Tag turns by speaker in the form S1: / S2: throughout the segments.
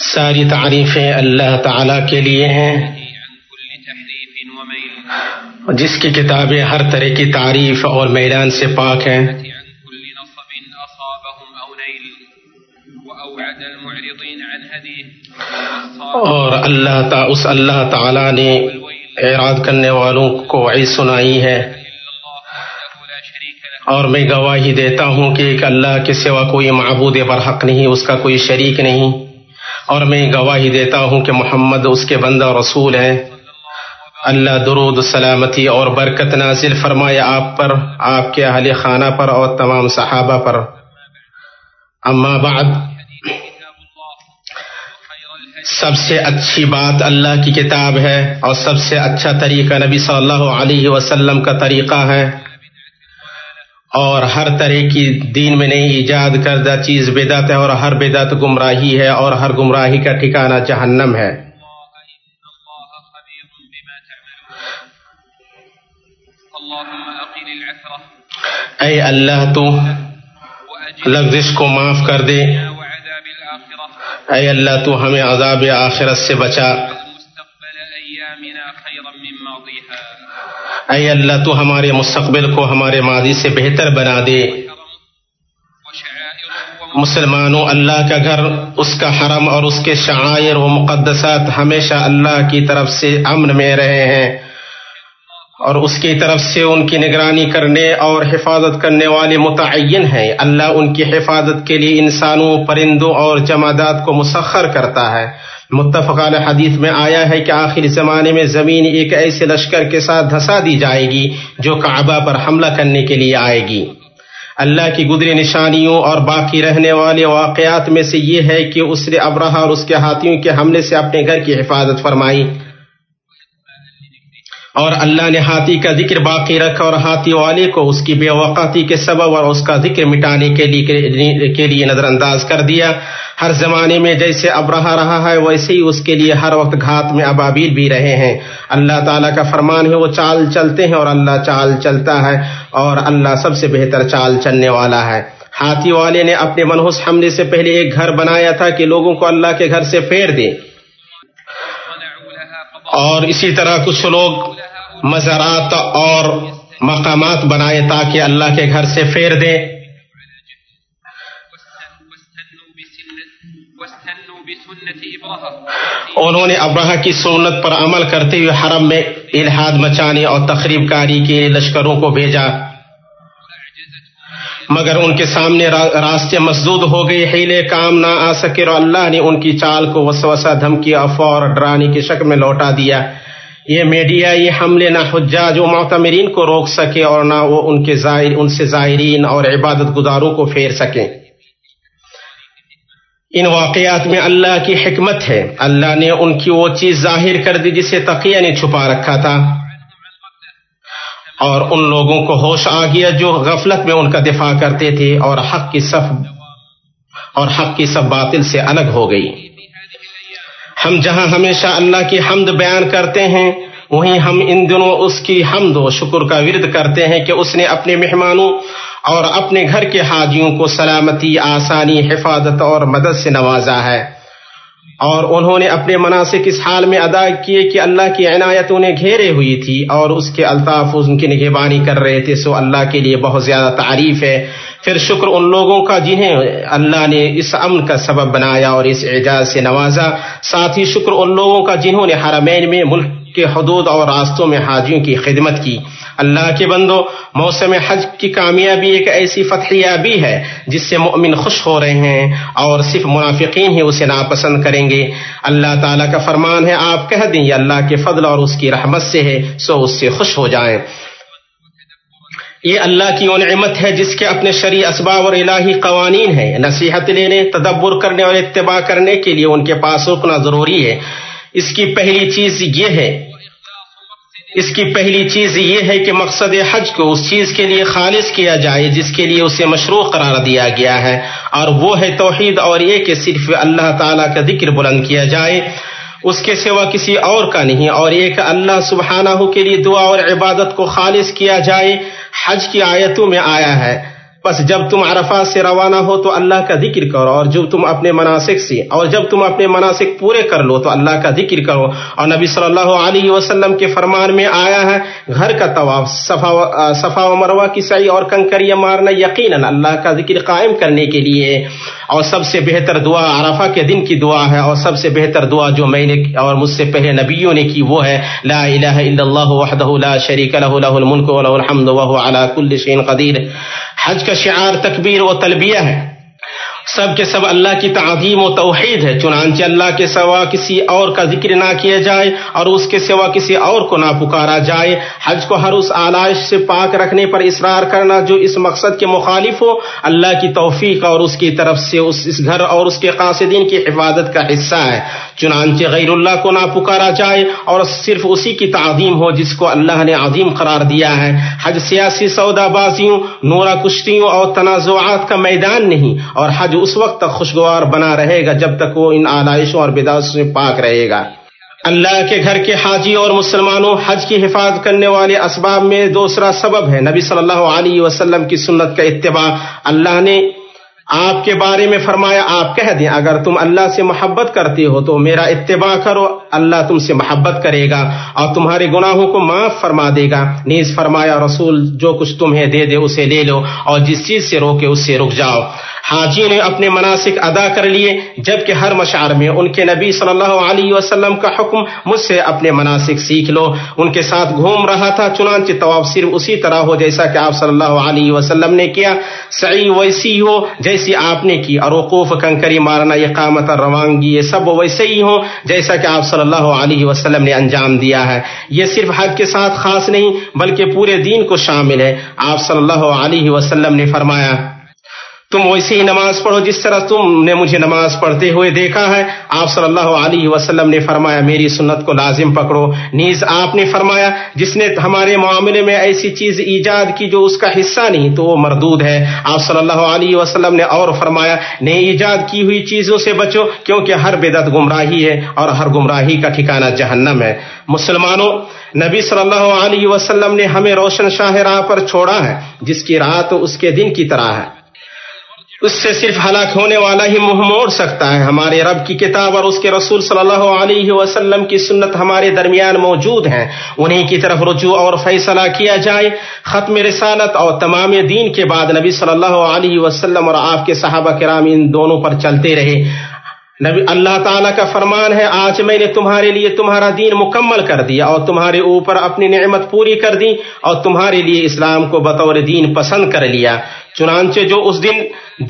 S1: ساری تعریفیں اللہ تعالی کے لیے ہیں۔ جس کی کتابیں ہر طرح کی تعریف اور میدان سے پاک ہیں۔ اور اللہ تا، اس اللہ تعالی نے اعراض کرنے والوں کو وعید سنائی ہے۔ اور میں گواہی دیتا ہوں کہ ایک اللہ کے سوا کوئی معبود برحق نہیں، اس کا کوئی شریک نہیں۔ اور میں گواہی دیتا ہوں کہ محمد اس کے بندہ رسول ہیں۔ اللہ درود، سلامتی اور برکت نازل فرمائے آپ پر، آپ کے اہل خانہ پر اور تمام صحابہ پر۔ اما بعد، سب سے اچھی بات اللہ کی کتاب ہے اور سب سے اچھا طریقہ نبی صلی اللہ علیہ وسلم کا طریقہ ہے۔ اور ہر طرح کی دین میں نہیں ایجاد کردہ چیز بدعت ہے اور ہر بدعت گمراہی ہے اور ہر گمراہی کا ٹھکانہ جہنم ہے۔ اے اللہ تو
S2: وأجل
S1: لفظ کو معاف کر دے۔ اے اللہ تو ہمیں عذاب آخرت سے بچا۔ اے اللہ، تو ہمارے مستقبل کو ہمارے ماضی سے بہتر بنا دے۔ مسلمانوں، اللہ کا گھر، اس کا حرم اور اس کے شعائر و مقدسات ہمیشہ اللہ کی طرف سے امن میں رہے ہیں۔ اور اس کی طرف سے ان کی نگرانی کرنے اور حفاظت کرنے والے متعین ہیں۔ اللہ ان کی حفاظت کے لیے انسانوں، پرندوں اور جمادات کو مسخر کرتا ہے۔ متفق علیہ حدیث میں آیا ہے کہ آخر زمانے میں زمین ایک ایسے لشکر کے ساتھ دھسا دی جائے گی جو کعبہ پر حملہ کرنے کے لیے آئے گی۔ اللہ کی گزری نشانیوں اور باقی رہنے والے واقعات میں سے یہ ہے کہ اس نے ابراہ اور اس کے ہاتھیوں کے حملے سے اپنے گھر کی حفاظت فرمائی۔ اور اللہ نے ہاتھی کا ذکر باقی رکھا اور ہاتھی والے کو اس کی بے وقاتی کے سبب اور اس کا ذکر مٹانے کے لیے کے لیے نظر انداز کر دیا۔ ہر زمانے میں جیسے اب رہا رہا ہے، ویسے ہی اس کے لیے ہر وقت گھات میں ابابیل بھی رہے ہیں۔ اللہ تعالیٰ کا فرمان ہے، وہ چال چلتے ہیں اور اللہ چال چلتا ہے اور اللہ سب سے بہتر چال چلنے والا ہے۔ ہاتھی والے نے اپنے منحوس حملے سے پہلے ایک گھر بنایا تھا کہ لوگوں کو اللہ کے گھر سے پھیر دے اور اسی طرح کچھ لوگ مزارات اور مقامات بنائے تاکہ اللہ کے گھر سے پھیر دیں۔ انہوں نے ابراہ کی سنت پر عمل کرتے ہوئے حرم میں الحاد مچانے اور تقریب کاری کے لشکروں کو بھیجا۔ مگر ان کے سامنے راستے مسدود ہو گئے ہیلے کام نہ آ سکے اور اللہ نے ان کی چال کو وسوسہ، دھمکی افواہ اور ڈرانے کی شکل میں لوٹا دیا۔ یہ میڈیا، یہ حملے نہ حجاج و معتمرین کو روک سکے اور نہ وہ ان کے زائر ان سے زائرین اور عبادت گزاروں کو پھیر سکیں۔ ان واقعات میں اللہ کی حکمت ہے۔ اللہ نے ان کی وہ چیز ظاہر کر دی جسے تقیہ نے چھپا رکھا تھا۔ اور ان لوگوں کو ہوش آ گیا جو غفلت میں ان کا دفاع کرتے تھے اور حق کی صف اور حق کی سب باطل سے الگ ہو گئی۔ ہم جہاں ہمیشہ اللہ کی حمد بیان کرتے ہیں، وہیں ہم ان دنوں اس کی حمد و شکر کا ورد کرتے ہیں کہ اس نے اپنے مہمانوں اور اپنے گھر کے حاجیوں کو سلامتی، آسانی، حفاظت اور مدد سے نوازا ہے۔ اور انہوں نے اپنے مناسب اس حال میں ادا کیے کہ اللہ کی عنایت انہیں گھیرے ہوئی تھی اور اس کے الطاف ان کی نگہبانی کر رہے تھے، سو اللہ کے لیے بہت زیادہ تعریف ہے۔ پھر شکر ان لوگوں کا جنہیں اللہ نے اس امن کا سبب بنایا اور اس اعجاز سے نوازا۔ ساتھ ہی شکر ان لوگوں کا جنہوں نے حرمین میں ملک کے حدود اور راستوں میں حاجیوں کی خدمت کی۔ اللہ کے بندو، موسم حج کی کامیابی ایک ایسی فتحیابی ہے جس سے مؤمن خوش ہو رہے ہیں اور صرف منافقین ہی اسے ناپسند کریں گے۔ اللہ تعالیٰ کا فرمان ہے، آپ کہہ دیں، یہ اللہ کے فضل اور اس کی رحمت سے ہے، سو اس سے خوش ہو جائیں۔ یہ اللہ کی وہ نعمت ہے جس کے اپنے شرع اسباب اور الہی قوانین ہیں۔ نصیحت لینے، تدبر کرنے اور اتباع کرنے کے لیے ان کے پاس رکنا ضروری ہے۔ اس کی پہلی چیز یہ ہے اس کی پہلی چیز یہ ہے کہ مقصد حج کو اس چیز کے لیے خالص کیا جائے جس کے لیے اسے مشروع قرار دیا گیا ہے اور وہ ہے توحید اور یہ کہ صرف اللہ تعالیٰ کا ذکر بلند کیا جائے، اس کے سوا کسی اور کا نہیں اور ایک اللہ سبحانہ کے لیے دعا اور عبادت کو خالص کیا جائے، حج کی آیتوں میں آیا ہے۔ بس جب تم عرفات سے روانہ ہو تو اللہ کا ذکر کرو اور جب تم اپنے مناسک سے اور جب تم اپنے مناسک پورے کر لو تو اللہ کا ذکر کرو۔ اور نبی صلی اللہ علیہ وسلم کے فرمان میں آیا ہے، گھر کا طواف، صفا صفا و مروا کی صحیح اور کنکریاں مارنا یقیناً اللہ کا ذکر قائم کرنے کے لیے۔ اور سب سے بہتر دعا عرفہ کے دن کی دعا ہے۔ اور سب سے بہتر دعا جو میں نے اور مجھ سے پہلے نبیوں نے کی وہ ہے، لا الہ الا اللہ وحدہ لا شریک له له الملک وله الحمد وهو على كل شيء قدیر۔ حج کا شعار تکبیر و تلبیہ ہے۔ سب کے سب اللہ کی تعظیم و توحید ہے۔ چنانچہ اللہ کے سوا کسی اور کا ذکر نہ کیا جائے اور اس کے سوا کسی اور کو نہ پکارا جائے۔ حج کو ہر اس آلائش سے پاک رکھنے پر اصرار کرنا جو اس مقصد کے مخالف ہو، اللہ کی توفیق اور اس کی طرف سے اس اس گھر اور اس کے قاصدین کی حفاظت کا حصہ ہے۔ چنانچہ غیر اللہ کو نہ پکارا جائے اور صرف اسی کی تعظیم ہو جس کو اللہ نے عظیم قرار دیا ہے۔ حج سیاسی سودا بازیوں نورا کشتیوں اور تنازعات کا میدان نہیں اور حج اس وقت تک خوشگوار بنا رہے گا جب تک وہ ان آلائشوں اور بداس سے پاک رہے گا۔ اللہ کے گھر کے حاجی اور مسلمانوں، حج کی حفاظت کرنے والے اسباب میں دوسرا سبب ہے۔ نبی صلی اللہ علیہ وسلم کی سنت کا اتباع۔ اللہ نے آپ کے بارے میں فرمایا، آپ کہہ دیں، اگر تم اللہ سے محبت کرتے ہو تو میرا اتباع کرو، اللہ تم سے محبت کرے گا اور تمہارے گناہوں کو معاف فرما دے گا۔ نیز فرمایا، رسول، جو کچھ تمہیں دے دے، اسے لے لو اور جس چیز سے روکے، اس سے رک جاؤ۔ حاجی نے اپنے مناسک ادا کر لیے، جبکہ ہر مشعر میں ان کے نبی صلی اللہ علیہ وسلم کا حکم، مجھ سے اپنے مناسک سیکھ لو۔ ان کے ساتھ گھوم رہا تھا، چنانچہ طواف صرف اسی طرح ہو جیسا کہ آپ صلی اللہ علیہ وسلم نے کیا۔ سعی ویسی ہو جیسی آپ نے کی۔ اور وقوف کنکری مارنا اقامت اور روانگی، یہ سب ویسے ہی ہو جیسا کہ آپ صلی اللہ علیہ وسلم نے انجام دیا ہے۔ یہ صرف حج کے ساتھ خاص نہیں، بلکہ پورے دین کو شامل ہے۔ آپ صلی اللہ علیہ وسلم نے فرمایا تم ویسی ہی نماز پڑھو جس طرح تم نے مجھے نماز پڑھتے ہوئے دیکھا ہے۔ آپ صلی اللہ علیہ وسلم نے فرمایا، میری سنت کو لازم پکڑو۔ نیز آپ نے فرمایا، جس نے ہمارے معاملے میں ایسی چیز ایجاد کی جو اس کا حصہ نہیں، تو وہ مردود ہے۔ آپ صلی اللہ علیہ وسلم نے اور فرمایا نئے ایجاد کی ہوئی چیزوں سے بچو، کیونکہ ہر بدعت گمراہی ہے اور ہر گمراہی کا ٹھکانہ جہنم ہے۔ مسلمانوں، نبی صلی اللہ علیہ وسلم نے ہمیں روشن شاہ راہ پر چھوڑا ہے، جس کی رات اس کے دن کی طرح ہے۔ اس سے صرف ہلاک ہونے والا ہی منہ موڑ سکتا ہے۔ ہمارے رب کی کتاب اور اس کے رسول صلی اللہ علیہ وسلم کی سنت ہمارے درمیان موجود ہیں۔ انہیں کی طرف رجوع اور فیصلہ کیا جائے۔ ختم رسالت اور تمام دین کے بعد نبی صلی اللہ علیہ وسلم اور آپ کے صحابہ کرام ان دونوں پر چلتے رہے۔ نبی اللہ تعالیٰ کا فرمان ہے، آج میں نے تمہارے لیے تمہارا دین مکمل کر دیا اور تمہارے اوپر اپنی نعمت پوری کر دی اور تمہارے لیے اسلام کو بطور دین پسند کر لیا۔ چنانچہ جو اس دن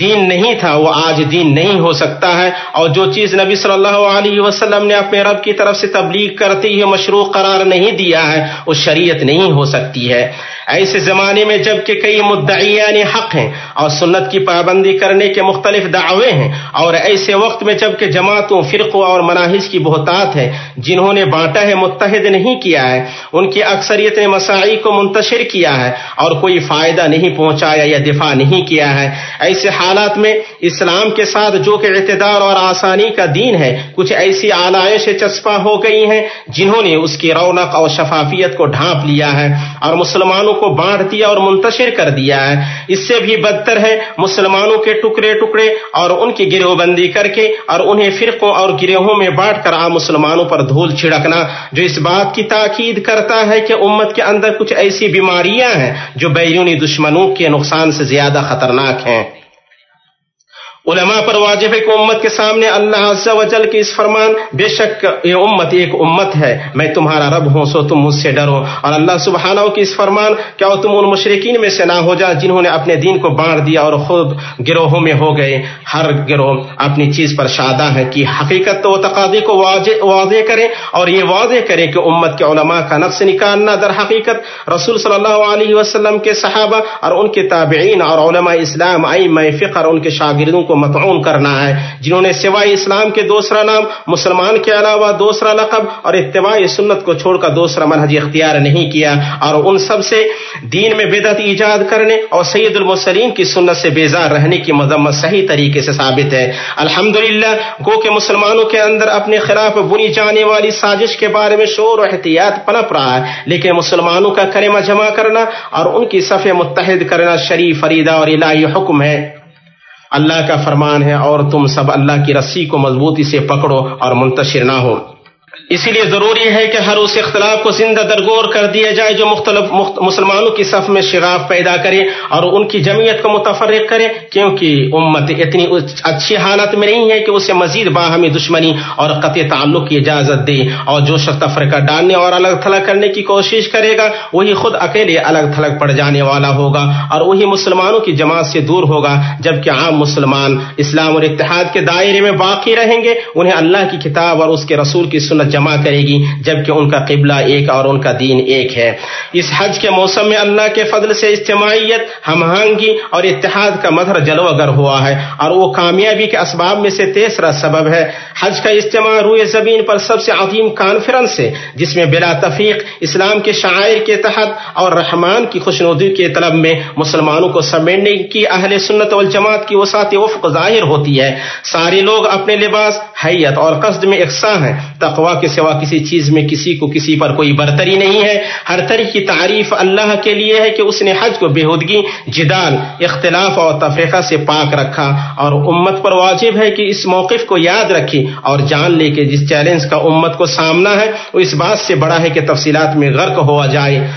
S1: دین نہیں تھا، وہ آج دین نہیں ہو سکتا ہے۔ اور جو چیز نبی صلی اللہ علیہ وسلم نے اپنے رب کی طرف سے تبلیغ کرتے ہی مشروع قرار نہیں دیا ہے، وہ شریعت نہیں ہو سکتی ہے۔ ایسے زمانے میں جبکہ کئی مدعیان حق ہیں اور سنت کی پابندی کرنے کے مختلف دعوے ہیں، اور ایسے وقت میں جبکہ جماعتوں، فرقوں اور مناحج کی بہتات ہے جنہوں نے بانٹا ہے متحد نہیں کیا ہے، ان کی اکثریت نے مساعی کو منتشر کیا ہے اور کوئی فائدہ نہیں پہنچایا یا دفاع نہیں کیا ہے۔ ایسے حالات میں اسلام کے ساتھ جو کہ اعتدار اور آسانی کا دین ہے، کچھ ایسی آلائشیں چسپاں ہو گئی ہیں جنہوں نے اس کی رونق اور شفافیت کو ڈھانپ لیا ہے اور مسلمانوں کو بانٹ دیا اور منتشر کر دیا ہے۔ اس سے بھی بدتر ہے، مسلمانوں کے ٹکڑے ٹکڑے اور ان کی گروہ بندی کر کے اور انہیں فرقوں اور گروہوں میں بانٹ کر عام مسلمانوں پر دھول چھڑکنا، جو اس بات کی تاکید کرتا ہے کہ امت کے اندر کچھ ایسی بیماریاں ہیں جو بیرونی دشمنوں کے نقصان سے زیادہ خطرناک ہیں۔ علماء پر واجب ہے کہ امت کے سامنے اللہ عز و جل کی اس فرمان، بے شک یہ امت ایک امت ہے۔ میں تمہارا رب ہوں، سو تم مجھ سے ڈرو۔ اور اللہ سبحانہ کی اس فرمان، کیا تم ان مشرقین میں سے نہ ہو جا جنہوں نے اپنے دین کو بانٹ دیا اور خود گروہوں میں ہو گئے؟ ہر گروہ اپنی چیز پر شادہ ہے کہ حقیقت تو تقاضے کو واضح واضح کرے اور یہ واضح کرے کہ امت کے علماء کا نفس نکالنا در حقیقت رسول صلی اللہ علیہ وسلم کے صحابہ اور ان کے تابعین اور علماء اسلام آئی میں فقر ان کے شاگردوں کو متعون کرنا ہے۔ جنہوں نے سوائے اسلام کے دوسرا نام، مسلمان کے علاوہ دوسرا لقب اور اتباع سنت کو چھوڑ کر دوسرا منہج اختیار نہیں کیا۔ اور ان سب سے دین میں بدعت ایجاد کرنے اور سید المسلین کی سنت سے بیزار رہنے کی مذمت صحیح طریقے سے ثابت ہے۔ الحمدللہ، گو کہ مسلمانوں کے اندر اپنے خلاف بنی جانے والی سازش کے بارے میں شور و احتیاط پنپ رہا ہے۔ لیکن مسلمانوں کا کلمہ جمع کرنا اور ان کی صفحے متحد کرنا شریف فریدہ اور الہی حکم ہے۔ اللہ کا فرمان ہے اور تم سب اللہ کی رسی کو مضبوطی سے پکڑو اور منتشر نہ ہو۔ اسی لیے ضروری ہے کہ ہر اس اختلاف کو زندہ درگور کر دیا جائے جو مختلف مخت مسلمانوں کی صف میں شغاف پیدا کرے اور ان کی جمعیت کو متفرق کرے کیونکہ امت اتنی اچھی حالت میں نہیں ہے کہ اسے مزید باہمی دشمنی اور قطع تعلق کی اجازت دے اور جو شخص تفرقہ ڈالنے اور الگ تھلگ کرنے کی کوشش کرے گا، وہی خود اکیلے الگ تھلگ پڑ جانے والا ہوگا اور وہی مسلمانوں کی جماعت سے دور ہوگا، جبکہ عام مسلمان اسلام اور اتحاد کے دائرے میں باقی رہیں گے، انہیں اللہ کی کتاب اور اس کے رسول کی سنت جمع کرے گی، جبکہ ان کا قبلہ ایک اور ان کا دین ایک ہے۔ اس حج کے موسم میں اللہ کے فضل سے اجتماعیت ہم آہنگی اور اتحاد کا مظہر جلو اگر ہوا ہے، اور وہ کامیابی کے اسباب میں سے تیسرا سبب ہے۔ حج کا اجتماع روئے زمین پر سب سے عظیم کانفرنس ہے، جس میں بلا تفیق اسلام کے شاعر کے تحت اور رحمان کی خوشنودی کے طلب میں مسلمانوں کو سمیٹنے کی اہل سنت والجماعت کی وسعت وفق ظاہر ہوتی ہے۔ سارے لوگ اپنے لباس، حیت اور قصد میں یکساں ہیں۔ تقوا کے سوا کسی چیز میں کسی کو کسی پر کوئی برتری نہیں ہے۔ ہر طرح کی تعریف اللہ کے لیے ہے کہ اس نے حج کو بےحدگی جدال، اختلاف اور تفریقہ سے پاک رکھا۔ اور امت پر واجب ہے کہ اس موقف کو یاد رکھی اور جان لے کہ جس چیلنج کا امت کو سامنا ہے، وہ اس بات سے بڑا ہے کہ تفصیلات میں غرق ہوا جائے۔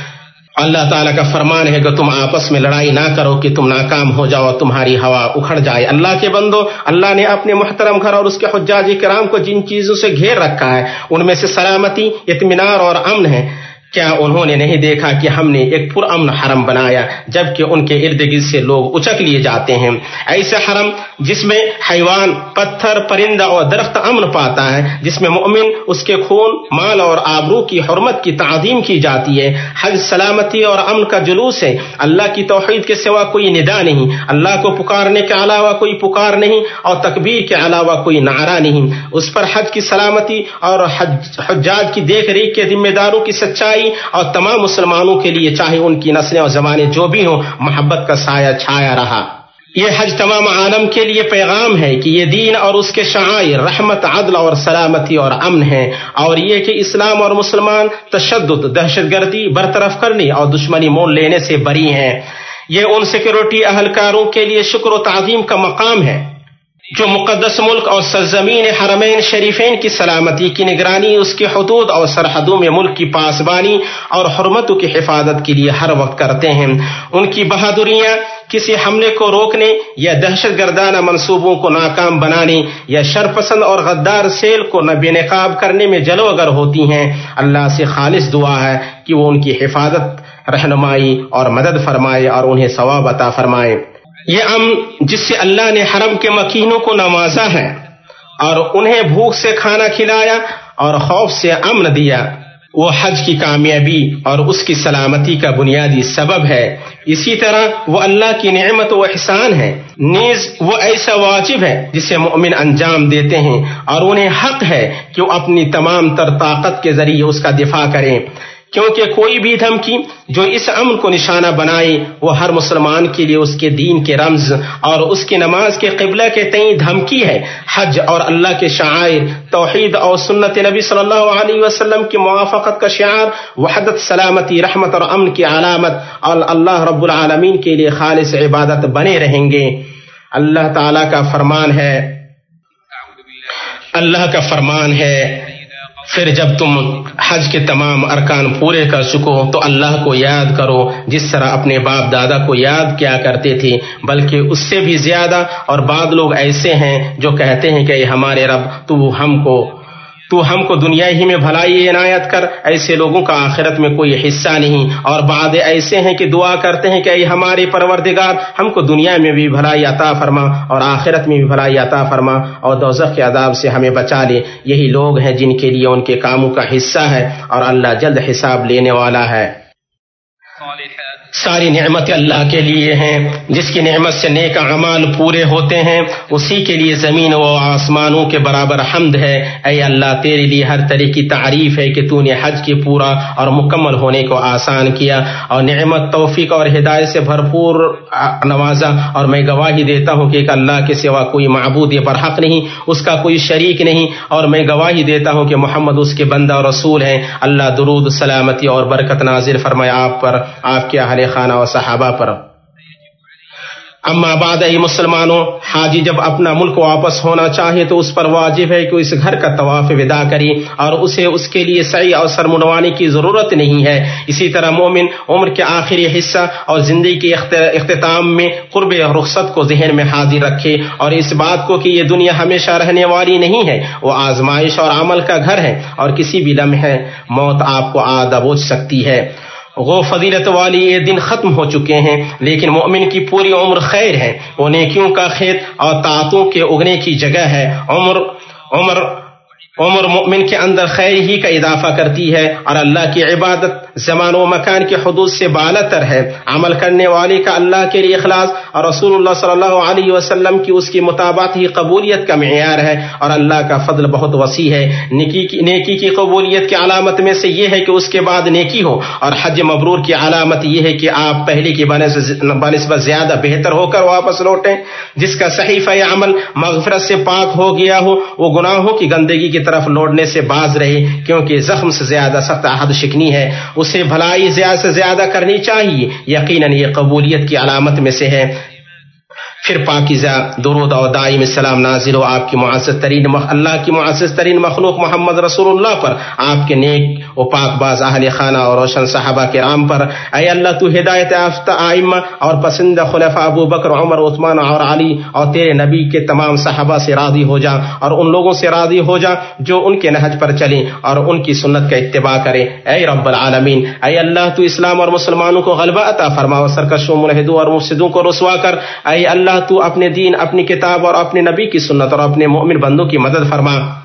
S1: اللہ تعالیٰ کا فرمان ہے کہ تم آپس میں لڑائی نہ کرو کہ تم ناکام ہو جاؤ تمہاری ہوا اکھڑ جائے۔ اللہ کے بندو، اللہ نے اپنے محترم گھر اور اس کے حجاج کرام کو جن چیزوں سے گھیر رکھا ہے، ان میں سے سلامتی، اطمینان اور امن ہے۔ کیا انہوں نے نہیں دیکھا کہ ہم نے ایک پر امن حرم بنایا جبکہ ان کے ارد گرد سے لوگ اچک لیے جاتے ہیں۔ ایسے حرم جس میں حیوان، پتھر، پرندہ اور درخت امن پاتا ہے، جس میں مومن، اس کے خون، مال اور آبرو کی حرمت کی تعظیم کی جاتی ہے۔ حج سلامتی اور امن کا جلوس ہے۔ اللہ کی توحید کے سوا کوئی ندا نہیں۔ اللہ کو پکارنے کے علاوہ کوئی پکار نہیں اور تکبیر کے علاوہ کوئی نعرہ نہیں۔ اس پر حج کی سلامتی اور حج، حجاج کی دیکھ ریکھ کے ذمہ داروں کی سچائی اور تمام مسلمانوں کے لیے چاہے ان کی نسلیں اور زمانے جو بھی ہوں، محبت کا سایہ چھایا رہا۔ یہ حج تمام عالم کے لیے پیغام ہے کہ یہ دین اور اس کے شعائر رحمت، عدل اور سلامتی اور امن ہے اور یہ کہ اسلام اور مسلمان تشدد دہشت گردی برطرف کرنے اور دشمنی مول لینے سے بری ہیں۔ یہ ان سیکورٹی اہلکاروں کے لیے شکر و تعظیم کا مقام ہے۔ جو مقدس ملک اور سرزمین حرمین شریفین کی سلامتی کی نگرانی، اس کی حدود اور سرحدوں میں ملک کی پاسبانی اور حرمتوں کی حفاظت کے لیے ہر وقت کرتے ہیں۔ ان کی بہادریاں کسی حملے کو روکنے یا دہشت گردانہ منصوبوں کو ناکام بنانے یا شرپسند اور غدار سیل کو بے نقاب کرنے میں جلو اگر ہوتی ہیں، اللہ سے خالص دعا ہے کہ وہ ان کی حفاظت، رہنمائی اور مدد فرمائے اور انہیں ثواب عطا فرمائے۔ یہ امن جس سے اللہ نے حرم کے مکینوں کو نوازا ہے اور انہیں بھوک سے کھانا کھلایا اور خوف سے امن دیا۔ وہ حج کی کامیابی اور اس کی سلامتی کا بنیادی سبب ہے۔ اسی طرح وہ اللہ کی نعمت و احسان ہے۔ نیز وہ ایسا واجب ہے جسے مومن انجام دیتے ہیں اور انہیں حق ہے کہ وہ اپنی تمام تر طاقت کے ذریعے اس کا دفاع کریں۔ کیونکہ کوئی بھی دھمکی جو اس امن کو نشانہ بنائے، وہ ہر مسلمان کے لیے اس کے دین کے رمز اور اس کی نماز کے قبلہ کے تئیں دھمکی ہے۔ حج اور اللہ کے شاعر توحید اور سنت نبی صلی اللہ علیہ وسلم کی موافقت کا شعار، وحدت، سلامتی، رحمت اور امن کی علامت اور اللہ رب العالمین کے لیے خالص عبادت بنے رہیں گے۔ اللہ تعالی کا فرمان ہے۔ اللہ کا فرمان ہے۔ پھر جب تم حج کے تمام ارکان پورے کر چکو تو اللہ کو یاد کرو، جس طرح اپنے باپ دادا کو یاد کیا کرتے تھے بلکہ اس سے بھی زیادہ۔ اور بعد لوگ ایسے ہیں جو کہتے ہیں کہ ہمارے رب، تو ہم کو تو ہم کو دنیا ہی میں بھلائی عنایت کر۔ ایسے لوگوں کا آخرت میں کوئی حصہ نہیں۔ اور بعد ایسے ہیں کہ دعا کرتے ہیں کہ اے ہمارے پروردگار، ہم کو دنیا میں بھی بھلائی عطا فرما اور آخرت میں بھی بھلائی عطا فرما اور دوزخ کے عذاب سے ہمیں بچا لے۔ یہی لوگ ہیں جن کے لیے ان کے کاموں کا حصہ ہے اور اللہ جلد حساب لینے والا ہے۔ ساری نعمت اللہ کے لیے ہیں۔ جس کی نعمت سے نیک اعمال پورے ہوتے ہیں، اسی کے لیے زمین و آسمانوں کے برابر حمد ہے۔ اے اللہ، تیرے لیے ہر طرح کی تعریف ہے کہ تو نے حج کے پورا اور مکمل ہونے کو آسان کیا۔ اور نعمت، توفیق اور ہدایت سے بھرپور نوازا اور میں گواہی دیتا ہوں کہ ایک اللہ کے سوا کوئی معبود یہ برحق نہیں، اس کا کوئی شریک نہیں۔ اور میں گواہی دیتا ہوں کہ محمد اس کے بندہ اور رسول ہیں۔ اللہ درود، سلامتی اور برکت نازل فرمائے آپ پر، آپ کے اہل خانہ و صحابہ پر اما بعد ای مسلمانوں حاجی جب اپنا ملک واپس ہونا چاہے تو اس پر واجب ہے کہ اس گھر کا طواف ودا کری اور اسے اس کے لیے صحیح اور سر منڈوانے کی ضرورت نہیں ہے اسی طرح مومن عمر کے آخری حصہ اور زندگی کے اختتام میں قرب رخصت کو ذہن میں حاضر رکھے اور اس بات کو کہ یہ دنیا ہمیشہ رہنے والی نہیں ہے وہ آزمائش اور عمل کا گھر ہے اور کسی بھی لمحے موت آپ کو آدھا بوجھ سکتی ہے وہ فضیلت والی یہ دن ختم ہو چکے ہیں، لیکن مومن کی پوری عمر خیر ہے۔ وہ نیکیوں کا کھیت اور تعتوں کے اگنے کی جگہ ہے۔ عمر عمر عمر مومن کے اندر خیر ہی کا اضافہ کرتی ہے اور اللہ کی عبادت زمان و مکان کے حدود سے بالا تر ہے۔ عمل کرنے والے کا اللہ کے لیے اخلاص اور رسول اللہ صلی اللہ علیہ وسلم کی اس کی مطابق ہی قبولیت کا معیار ہے اور اللہ کا فضل بہت وسیع ہے۔ نیکی کی نیکی کی قبولیت کی علامت میں سے یہ ہے کہ اس کے بعد نیکی ہو اور حج مبرور کی علامت یہ ہے کہ آپ پہلے کی بنسبت زیادہ بہتر ہو کر واپس لوٹیں۔ جس کا صحیح عمل مغفرت سے پاک ہو گیا ہو، وہ گناہوں کی گندگی کی طرف لوٹنے سے باز رہے، کیونکہ زخم سے زیادہ سخت عہد شکنی ہے۔ اسے بھلائی زیادہ سے زیادہ کرنی چاہیے۔ یقیناً یہ قبولیت کی علامت میں سے ہے۔ پھر پاکیزہ درود و دائم السلام نازل و آپ کی معزز ترین اللہ کی معزز ترین مخلوق محمد رسول اللہ پر۔ آپ کے نیک و پاک باز اہل خانہ اور روشن صحابہ کے رام پر، اے اللہ تو ہدایت یافتہ آئمہ اور پسندہ خلفہ ابو بکر، عمر، عثمان اور علی اور تیرے نبی کے تمام صحابہ سے راضی ہو جا اور ان لوگوں سے راضی ہو جا جو ان کے نہج پر چلیں اور ان کی سنت کا اتباع کرے اے رب العالمین، اے اللہ تو اسلام اور مسلمانوں کو غلبہ عطا فرما و سرکشوں، ملحدوں اور مفسدوں کو رسوا کر۔ اے اللہ اللہ تو اپنے دین، اپنی کتاب اور اپنے نبی کی سنت اور اپنے مومن بندوں کی مدد فرما۔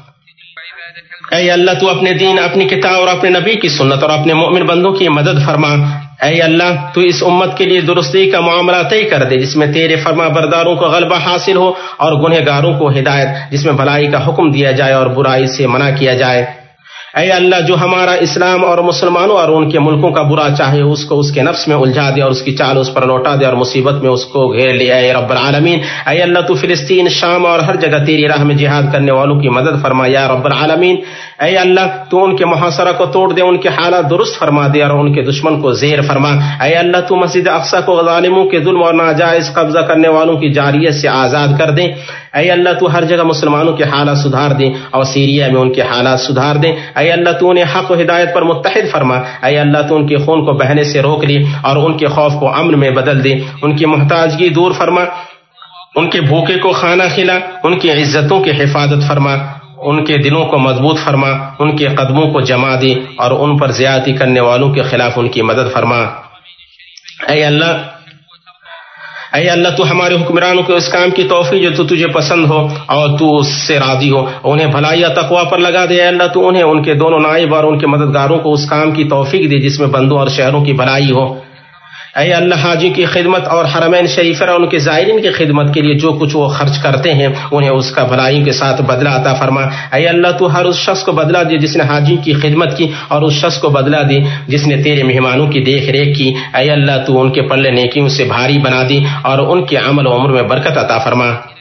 S1: اے اللہ، تو اپنے دین، اپنی کتاب اور اپنے نبی کی سنت اور اپنے مومن بندوں کی مدد فرما۔ اے اللہ، تو اس امت کے لیے درستی کا معاملہ طے کر دے، جس میں تیرے فرما برداروں کو غلبہ حاصل ہو اور گنہ گاروں کو ہدایت، جس میں بھلائی کا حکم دیا جائے اور برائی سے منع کیا جائے۔ اے اللہ، جو ہمارا اسلام اور مسلمانوں اور ان کے ملکوں کا برا چاہے، اس کو اس کے نفس میں الجھا دے اور اس کی چال اس پر لوٹا دے اور مصیبت میں اس کو گھیر لے۔ اے رب العالمین، اے اللہ، تو فلسطین، شام اور ہر جگہ تیری راہ میں جہاد کرنے والوں کی مدد فرما۔ یا رب العالمین، اے اللہ، تو ان کے محاصرہ کو توڑ دے، ان کے حالات درست فرما دے اور ان کے دشمن کو زیر فرما۔ اے اللہ، تو مسجد افسا کو ظالموں کے ظلم اور ناجائز قبضہ کرنے والوں کی جاریت سے آزاد کر دیں اے اللہ، تو ہر جگہ مسلمانوں کے حالات سدھار دیں اور سیریا میں ان کے حالات سدھار دیں اے اے اللہ تو انہیں حق و ہدایت پر متحد فرما۔ اے اللہ تو ان کے خون کو بہنے سے روک لی اور ان کے خوف کو امن میں بدل دے۔ ان کی محتاجگی دور فرما۔ ان کے بھوکے کو کھانا کھلا۔ ان کی عزتوں کی حفاظت فرما۔ ان کے دلوں کو مضبوط فرما۔ ان کے قدموں کو جما دے اور ان پر زیادتی کرنے والوں کے خلاف ان کی مدد فرما۔ اے اللہ اے اللہ، تو ہمارے حکمرانوں کو اس کام کی توفیق جو تو تجھے پسند ہو اور تو اس سے راضی ہو، انہیں بھلائی تقوا پر لگا دے اللہ، تو انہیں ان کے دونوں نائب اور ان کے مددگاروں کو اس کام کی توفیق دے جس میں بندوں اور شہروں کی بھلائی ہو۔ اے اللہ، حاجی کی خدمت اور حرمین شریف اور ان کے زائرین کی خدمت کے لیے جو کچھ وہ خرچ کرتے ہیں، انہیں اس کا بھلائیوں کے ساتھ بدلا عطا فرما۔ اے اللہ، تو ہر اس شخص کو بدلا دے جس نے حاجی کی خدمت کی اور اس شخص کو بدلا دے جس نے تیرے مہمانوں کی دیکھ ریکھ کی۔ اے اللہ، تو ان کے پلے نیکیوں سے بھاری بنا دی اور ان کے عمل و عمر میں برکت عطا فرما۔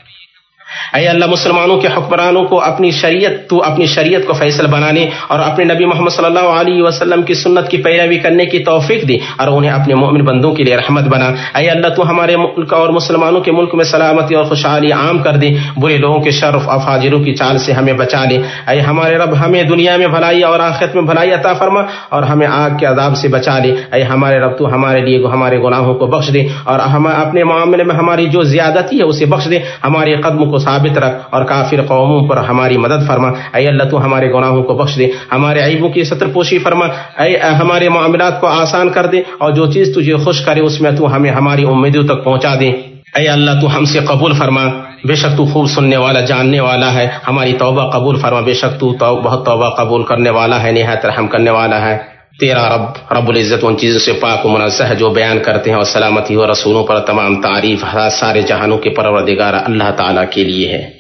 S1: اے اللہ مسلمانوں کے حکمرانوں کو اپنی شریعت، تو اپنی شریعت کو فیصل بنانے اور اپنے نبی محمد صلی اللہ علیہ وسلم کی سنت کی پیروی کرنے کی توفیق دی اور انہیں اپنے مومن بندوں کے لیے رحمت بنا۔ اے اللہ تو ہمارے ملک اور مسلمانوں کے ملک میں سلامتی اور خوشحالی عام کر دے۔ برے لوگوں کے شرف افاجروں کی چال سے ہمیں بچا لے۔ اے ہمارے رب، ہمیں دنیا میں بھلائی اور آخرت میں بھلائی عطا فرما اور ہمیں آگ کے عذاب سے بچا لے۔ اے ہمارے رب، تو ہمارے لیے ہمارے گناہوں کو بخش دے اور ہم اپنے معاملے میں ہماری جو زیادتی ہے، اسے بخش دے۔ ہمارے قدم کو ثابت رکھ اور کافر قوموں پر ہماری مدد فرما۔ اے اللہ، تو ہمارے گناہوں کو بخش دے، ہمارے عیبوں کی سطر پوشی فرما۔ اے ہمارے معاملات کو آسان کر دے اور جو چیز تجھے خوش کرے، اس میں تو ہمیں ہماری امیدوں تک پہنچا دے۔ اے اللہ، تو ہم سے قبول فرما۔ بے شک تو خوب سننے والا، جاننے والا ہے۔ ہماری توبہ قبول فرما۔ بے شک تو بہت توبہ قبول کرنے والا ہے، نہایت رحم کرنے والا ہے۔ تیرا رب رب العزت ان چیزوں سے پاک و منزہ ہے جو بیان کرتے ہیں اور سلامتی و رسولوں پر تمام تعریف سارے جہانوں کے پروردگار اللہ تعالیٰ کے لیے ہے۔